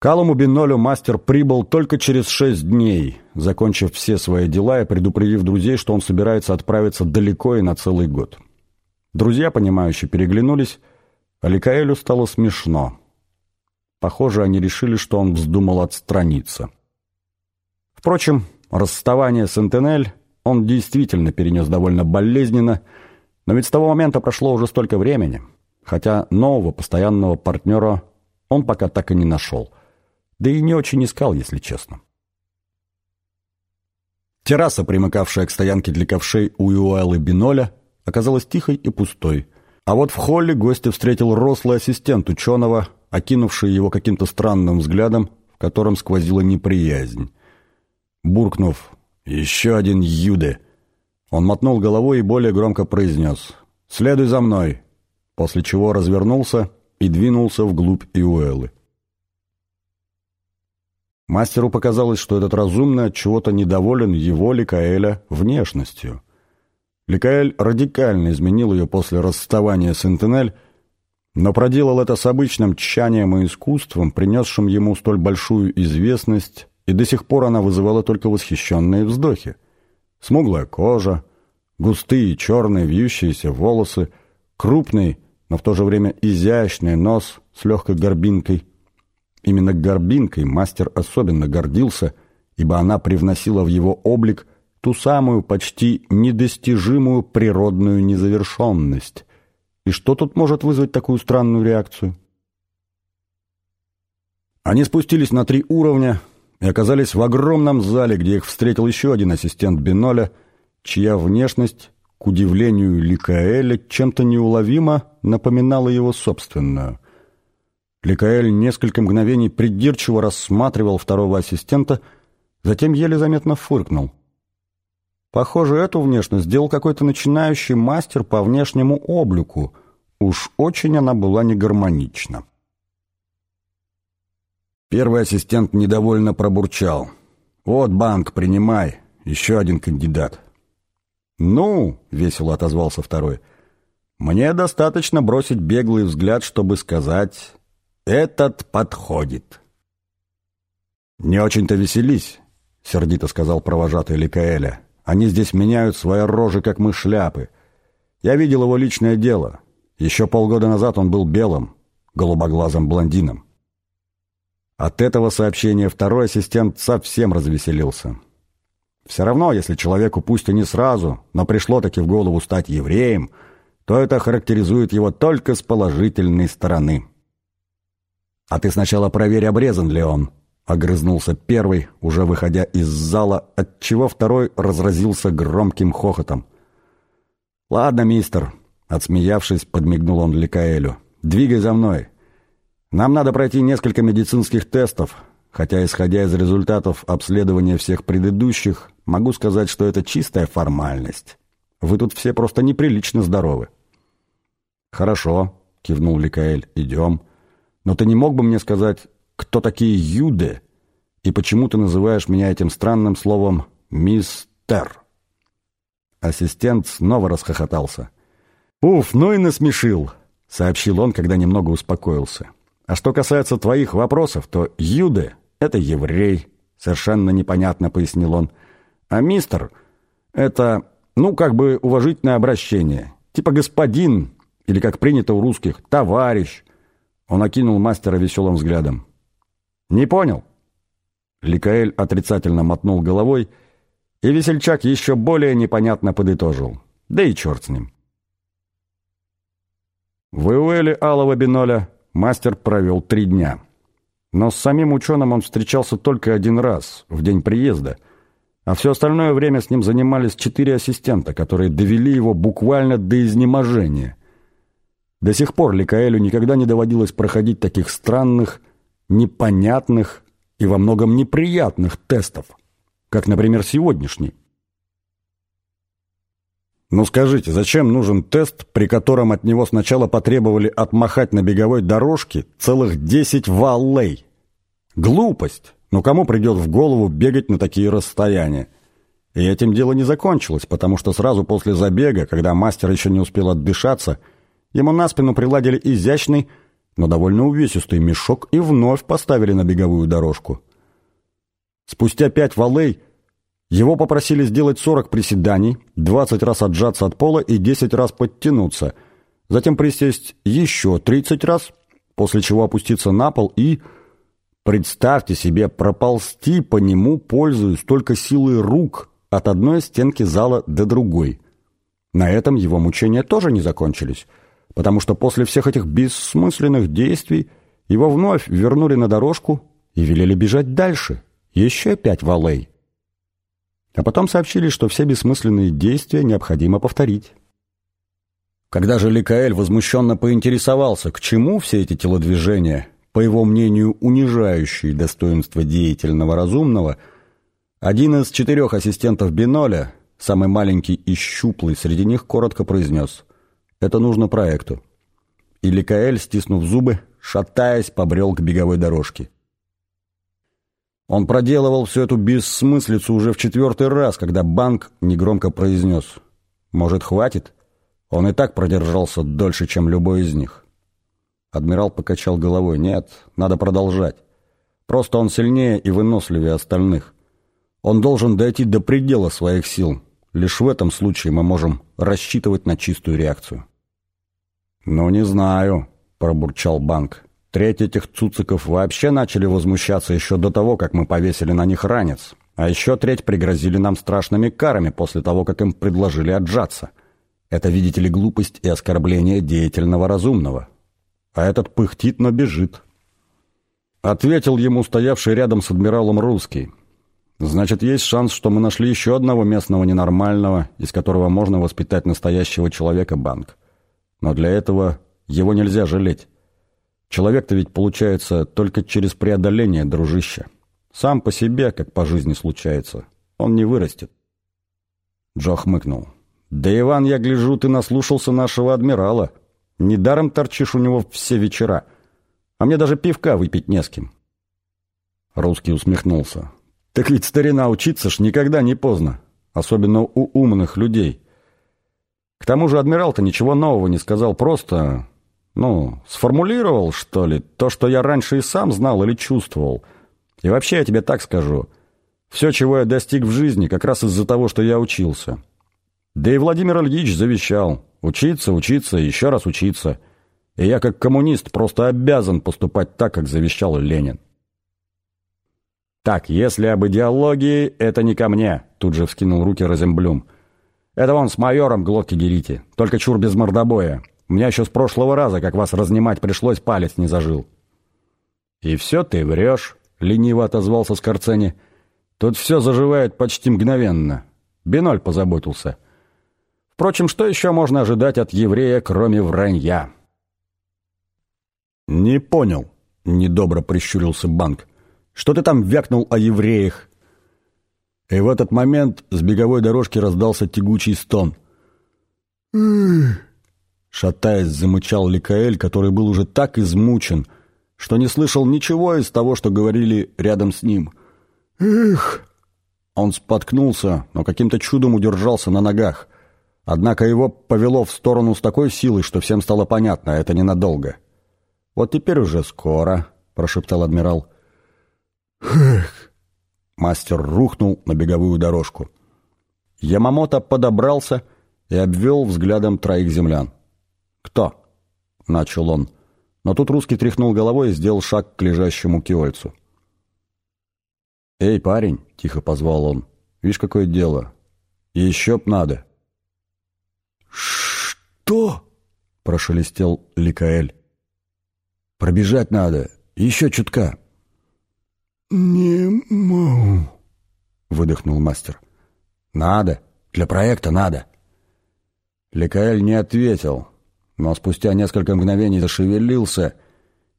Калуму Бинолю мастер прибыл только через шесть дней, закончив все свои дела и предупредив друзей, что он собирается отправиться далеко и на целый год. Друзья, понимающие, переглянулись, а Ликаэлю стало смешно. Похоже, они решили, что он вздумал отстраниться. Впрочем, расставание с Интенель он действительно перенес довольно болезненно, но ведь с того момента прошло уже столько времени, хотя нового постоянного партнера он пока так и не нашел – да и не очень искал, если честно. Терраса, примыкавшая к стоянке для ковшей у Юэлы Биноля, оказалась тихой и пустой. А вот в холле гостя встретил рослый ассистент ученого, окинувший его каким-то странным взглядом, в котором сквозила неприязнь. Буркнув «Еще один Юде!», он мотнул головой и более громко произнес «Следуй за мной!», после чего развернулся и двинулся вглубь Иуэлы. Мастеру показалось, что этот разумный от чего-то недоволен его, Ликаэля, внешностью. Ликаэль радикально изменил ее после расставания с Интенель, но проделал это с обычным тщанием и искусством, принесшим ему столь большую известность, и до сих пор она вызывала только восхищенные вздохи. Смуглая кожа, густые черные вьющиеся волосы, крупный, но в то же время изящный нос с легкой горбинкой — Именно горбинкой мастер особенно гордился, ибо она привносила в его облик ту самую почти недостижимую природную незавершенность. И что тут может вызвать такую странную реакцию? Они спустились на три уровня и оказались в огромном зале, где их встретил еще один ассистент Биноля, чья внешность, к удивлению Ликаэля, чем-то неуловимо напоминала его собственную – Ликаэль несколько мгновений придирчиво рассматривал второго ассистента, затем еле заметно фыркнул. Похоже, эту внешность сделал какой-то начинающий мастер по внешнему облику. Уж очень она была негармонична. Первый ассистент недовольно пробурчал. «Вот банк, принимай. Еще один кандидат». «Ну», — весело отозвался второй, — «мне достаточно бросить беглый взгляд, чтобы сказать, этот подходит. «Не очень-то веселись», — сердито сказал провожатый Ликаэля. «Они здесь меняют свои рожи, как мы шляпы. Я видел его личное дело. Еще полгода назад он был белым, голубоглазым блондином». От этого сообщения второй ассистент совсем развеселился. Все равно, если человеку пусть и не сразу, но пришло-таки в голову стать евреем, то это характеризует его только с положительной стороны. «А ты сначала проверь, обрезан ли он», — огрызнулся первый, уже выходя из зала, отчего второй разразился громким хохотом. «Ладно, мистер», — отсмеявшись, подмигнул он Ликаэлю. «Двигай за мной. Нам надо пройти несколько медицинских тестов, хотя, исходя из результатов обследования всех предыдущих, могу сказать, что это чистая формальность. Вы тут все просто неприлично здоровы». «Хорошо», — кивнул Ликаэль, — «идем». Но ты не мог бы мне сказать, кто такие юды, и почему ты называешь меня этим странным словом «мистер»?» Ассистент снова расхохотался. «Уф, ну и насмешил», — сообщил он, когда немного успокоился. «А что касается твоих вопросов, то юды — это еврей», — совершенно непонятно пояснил он. «А мистер — это, ну, как бы уважительное обращение, типа господин, или, как принято у русских, товарищ, он окинул мастера веселым взглядом. «Не понял?» Ликаэль отрицательно мотнул головой, и весельчак еще более непонятно подытожил. Да и черт с ним. В Иуэле Алого Биноля мастер провел три дня. Но с самим ученым он встречался только один раз, в день приезда, а все остальное время с ним занимались четыре ассистента, которые довели его буквально до изнеможения. До сих пор Ликаэлю никогда не доводилось проходить таких странных, непонятных и во многом неприятных тестов, как, например, сегодняшний. Ну скажите, зачем нужен тест, при котором от него сначала потребовали отмахать на беговой дорожке целых 10 валлей? Глупость! Но кому придет в голову бегать на такие расстояния? И этим дело не закончилось, потому что сразу после забега, когда мастер еще не успел отдышаться, Ему на спину приладили изящный, но довольно увесистый мешок и вновь поставили на беговую дорожку. Спустя пять валей его попросили сделать 40 приседаний, 20 раз отжаться от пола и 10 раз подтянуться, затем присесть еще 30 раз, после чего опуститься на пол и, представьте себе, проползти по нему, пользуясь только силой рук от одной стенки зала до другой. На этом его мучения тоже не закончились, потому что после всех этих бессмысленных действий его вновь вернули на дорожку и велели бежать дальше, еще пять валей. А потом сообщили, что все бессмысленные действия необходимо повторить. Когда же Ликаэль возмущенно поинтересовался, к чему все эти телодвижения, по его мнению, унижающие достоинство деятельного разумного, один из четырех ассистентов Биноля, самый маленький и щуплый среди них, коротко произнес «Это нужно проекту». И Ликаэль, стиснув зубы, шатаясь, побрел к беговой дорожке. Он проделывал всю эту бессмыслицу уже в четвертый раз, когда банк негромко произнес «Может, хватит?» Он и так продержался дольше, чем любой из них. Адмирал покачал головой. «Нет, надо продолжать. Просто он сильнее и выносливее остальных. Он должен дойти до предела своих сил. Лишь в этом случае мы можем рассчитывать на чистую реакцию». «Ну, не знаю», — пробурчал банк. Треть этих цуциков вообще начали возмущаться еще до того, как мы повесили на них ранец. А еще треть пригрозили нам страшными карами после того, как им предложили отжаться. Это, видите ли, глупость и оскорбление деятельного разумного. А этот пыхтит, но бежит. Ответил ему стоявший рядом с адмиралом русский. Значит, есть шанс, что мы нашли еще одного местного ненормального, из которого можно воспитать настоящего человека банк. Но для этого его нельзя жалеть. Человек-то ведь получается только через преодоление, дружище. Сам по себе, как по жизни случается, он не вырастет. Джо хмыкнул. «Да, Иван, я гляжу, ты наслушался нашего адмирала. Недаром торчишь у него все вечера. А мне даже пивка выпить не с кем». Русский усмехнулся. «Так ведь, старина, учиться ж никогда не поздно. Особенно у умных людей. К тому же адмирал-то ничего нового не сказал, просто ну, сформулировал, что ли, то, что я раньше и сам знал или чувствовал. И вообще я тебе так скажу. Все, чего я достиг в жизни, как раз из-за того, что я учился. Да и Владимир Ильич завещал. Учиться, учиться, еще раз учиться. И я, как коммунист, просто обязан поступать так, как завещал Ленин. «Так, если об идеологии, это не ко мне», — тут же вскинул руки Розенблюм. «Это вон с майором глотки дерите, только чур без мордобоя. У меня еще с прошлого раза, как вас разнимать пришлось, палец не зажил». «И все ты врешь», — лениво отозвался Скорцени. «Тут все заживает почти мгновенно. Биноль позаботился. Впрочем, что еще можно ожидать от еврея, кроме вранья?» «Не понял», — недобро прищурился Банк. «Что ты там вякнул о евреях?» И в этот момент с беговой дорожки раздался тягучий стон. Шатаясь, замычал Ликаэль, который был уже так измучен, что не слышал ничего из того, что говорили рядом с ним. «Эх!» Он споткнулся, но каким-то чудом удержался на ногах. Однако его повело в сторону с такой силой, что всем стало понятно, это ненадолго. «Вот теперь уже скоро», — прошептал адмирал. «Эх!» Мастер рухнул на беговую дорожку. Ямамото подобрался и обвел взглядом троих землян. «Кто?» — начал он. Но тут русский тряхнул головой и сделал шаг к лежащему киольцу. «Эй, парень!» — тихо позвал он. «Видишь, какое дело? Еще б надо!» «Что?» — прошелестел Ликаэль. «Пробежать надо. Еще чутка». «Не могу», — выдохнул мастер. «Надо. Для проекта надо». Ликаэль не ответил, но спустя несколько мгновений зашевелился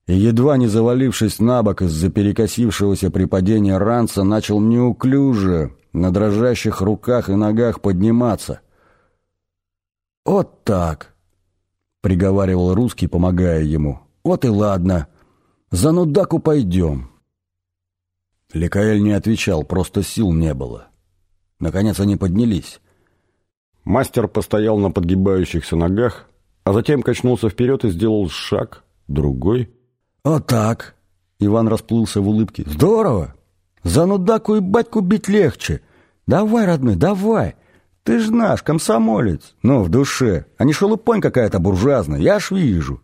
и, едва не завалившись на бок из-за перекосившегося при падении ранца, начал неуклюже на дрожащих руках и ногах подниматься. «Вот так!» — приговаривал русский, помогая ему. «Вот и ладно. За нудаку пойдем». Ликаэль не отвечал, просто сил не было. Наконец они поднялись. Мастер постоял на подгибающихся ногах, а затем качнулся вперед и сделал шаг, другой. «Вот так!» Иван расплылся в улыбке. «Здорово! За нудаку и батьку бить легче! Давай, родной, давай! Ты ж наш, комсомолец! Ну, в душе, а не шелупонь какая-то буржуазная, я ж вижу!»